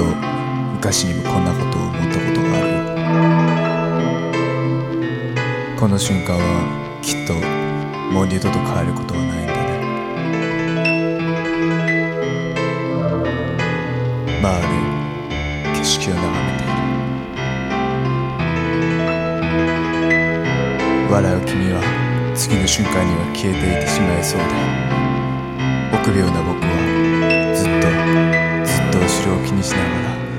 と昔にもこんなことを思ったことがある。この瞬間はきっともう二度と変えることはないんだね。回る景色を眺めている。笑う君は次の瞬間には消えていってしまいそうで臆病な僕はずっと気にしながら。